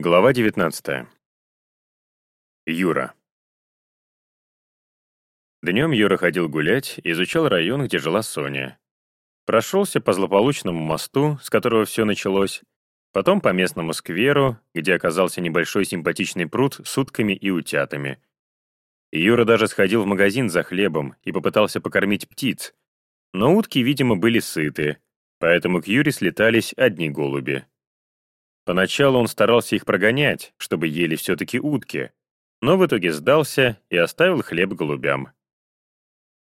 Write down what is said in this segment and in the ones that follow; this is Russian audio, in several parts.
Глава 19. Юра. Днем Юра ходил гулять, изучал район, где жила Соня. Прошелся по злополучному мосту, с которого все началось, потом по местному скверу, где оказался небольшой симпатичный пруд с утками и утятами. Юра даже сходил в магазин за хлебом и попытался покормить птиц, но утки, видимо, были сыты, поэтому к Юре слетались одни голуби. Поначалу он старался их прогонять, чтобы ели все-таки утки, но в итоге сдался и оставил хлеб голубям.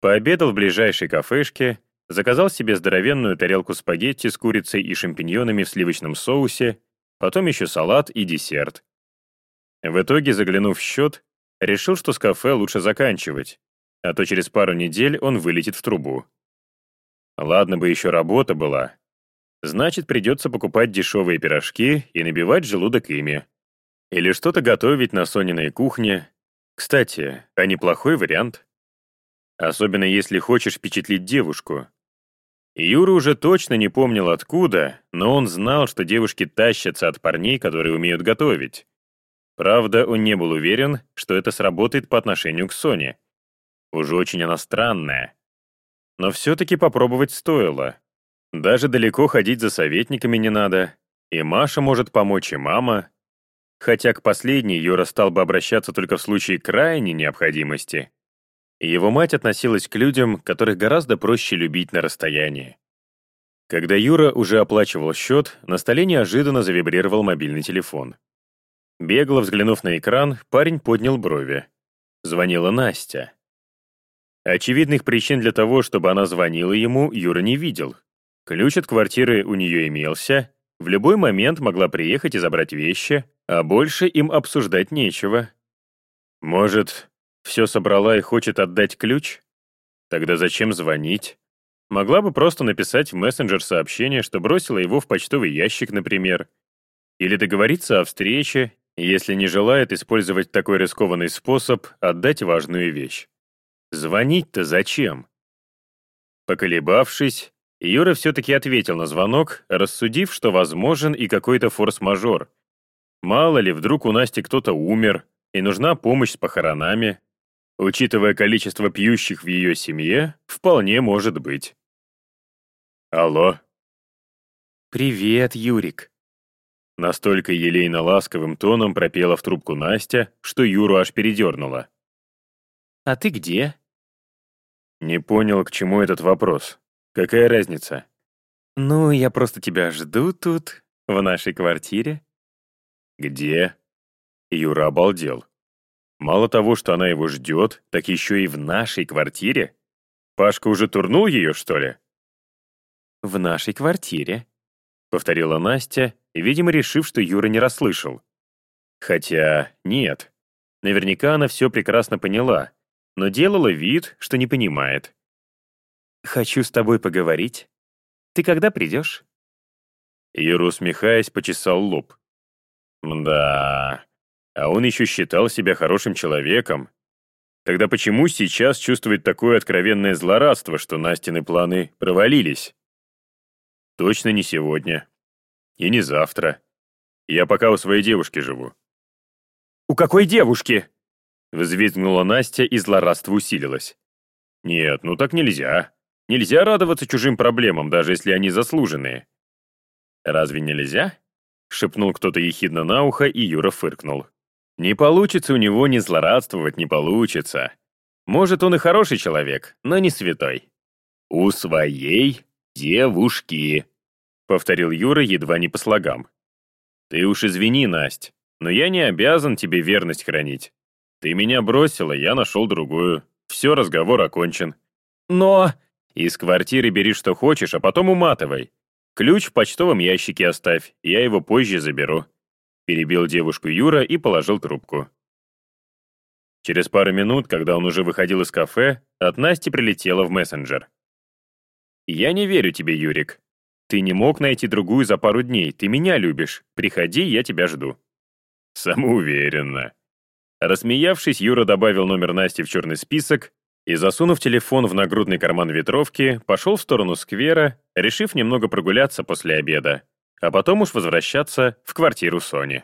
Пообедал в ближайшей кафешке, заказал себе здоровенную тарелку спагетти с курицей и шампиньонами в сливочном соусе, потом еще салат и десерт. В итоге, заглянув в счет, решил, что с кафе лучше заканчивать, а то через пару недель он вылетит в трубу. Ладно бы еще работа была, Значит, придется покупать дешевые пирожки и набивать желудок ими. Или что-то готовить на Сониной кухне. Кстати, а неплохой вариант. Особенно если хочешь впечатлить девушку. Юра уже точно не помнил откуда, но он знал, что девушки тащатся от парней, которые умеют готовить. Правда, он не был уверен, что это сработает по отношению к Соне. Уж очень она странная. Но все-таки попробовать стоило. Даже далеко ходить за советниками не надо. И Маша может помочь, и мама. Хотя к последней Юра стал бы обращаться только в случае крайней необходимости. Его мать относилась к людям, которых гораздо проще любить на расстоянии. Когда Юра уже оплачивал счет, на столе неожиданно завибрировал мобильный телефон. Бегло взглянув на экран, парень поднял брови. Звонила Настя. Очевидных причин для того, чтобы она звонила ему, Юра не видел, Ключ от квартиры у нее имелся, в любой момент могла приехать и забрать вещи, а больше им обсуждать нечего. Может, все собрала и хочет отдать ключ? Тогда зачем звонить? Могла бы просто написать в мессенджер сообщение, что бросила его в почтовый ящик, например. Или договориться о встрече, если не желает использовать такой рискованный способ отдать важную вещь. Звонить-то зачем? Поколебавшись, Юра все-таки ответил на звонок, рассудив, что возможен и какой-то форс-мажор. Мало ли, вдруг у Насти кто-то умер, и нужна помощь с похоронами. Учитывая количество пьющих в ее семье, вполне может быть. Алло. «Привет, Юрик». Настолько елейно-ласковым тоном пропела в трубку Настя, что Юру аж передернула. «А ты где?» Не понял, к чему этот вопрос. Какая разница? Ну, я просто тебя жду тут, в нашей квартире. Где? Юра обалдел. Мало того, что она его ждет, так еще и в нашей квартире? Пашка уже турнул ее, что ли? В нашей квартире, повторила Настя, видимо, решив, что Юра не расслышал. Хотя нет. Наверняка она все прекрасно поняла, но делала вид, что не понимает. «Хочу с тобой поговорить. Ты когда придешь?» Юра, усмехаясь, почесал лоб. «Да, а он еще считал себя хорошим человеком. Тогда почему сейчас чувствует такое откровенное злорадство, что Настины планы провалились? Точно не сегодня. И не завтра. Я пока у своей девушки живу». «У какой девушки?» Взвизгнула Настя, и злорадство усилилось. «Нет, ну так нельзя. Нельзя радоваться чужим проблемам, даже если они заслуженные. «Разве нельзя?» — шепнул кто-то ехидно на ухо, и Юра фыркнул. «Не получится у него не злорадствовать, не получится. Может, он и хороший человек, но не святой». «У своей девушки», — повторил Юра едва не по слогам. «Ты уж извини, Насть, но я не обязан тебе верность хранить. Ты меня бросила, я нашел другую. Все, разговор окончен». «Но...» Из квартиры бери что хочешь, а потом уматывай. Ключ в почтовом ящике оставь, я его позже заберу». Перебил девушку Юра и положил трубку. Через пару минут, когда он уже выходил из кафе, от Насти прилетело в мессенджер. «Я не верю тебе, Юрик. Ты не мог найти другую за пару дней, ты меня любишь. Приходи, я тебя жду». Самоуверенно. Рассмеявшись, Юра добавил номер Насти в черный список и, засунув телефон в нагрудный карман ветровки, пошел в сторону сквера, решив немного прогуляться после обеда, а потом уж возвращаться в квартиру Сони.